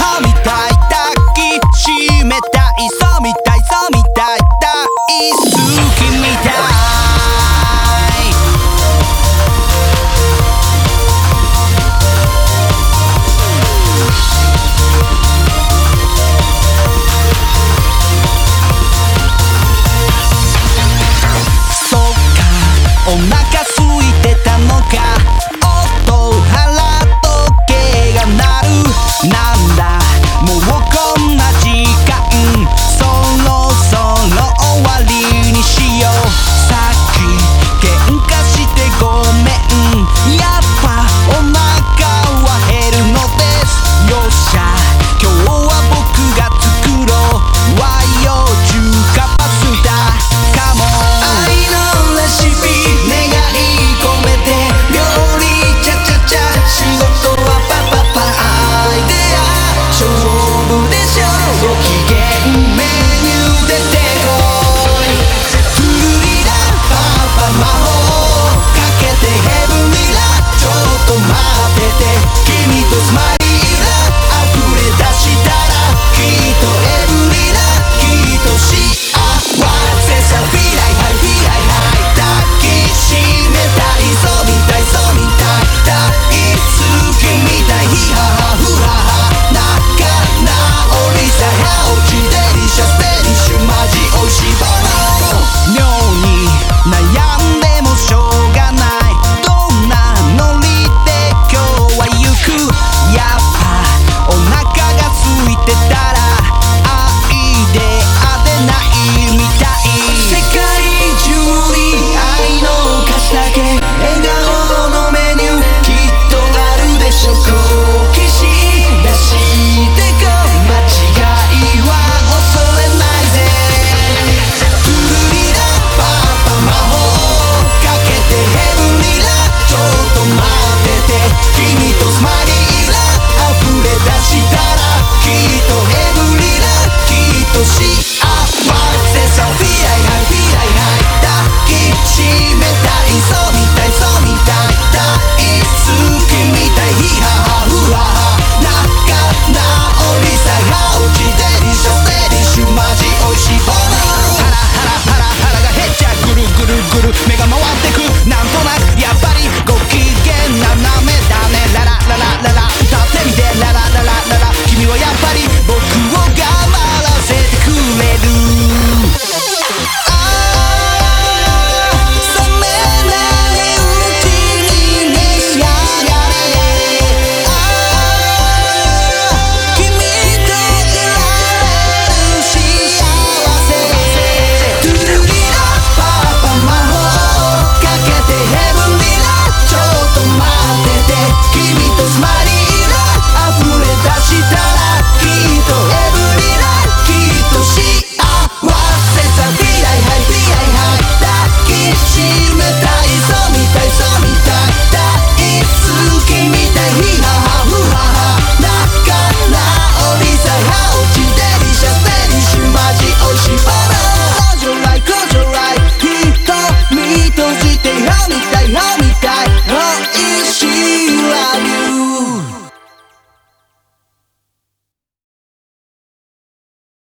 歯みたい抱きしめたいそうみたいそうみたい大好きみたいそっかお腹空いてたのか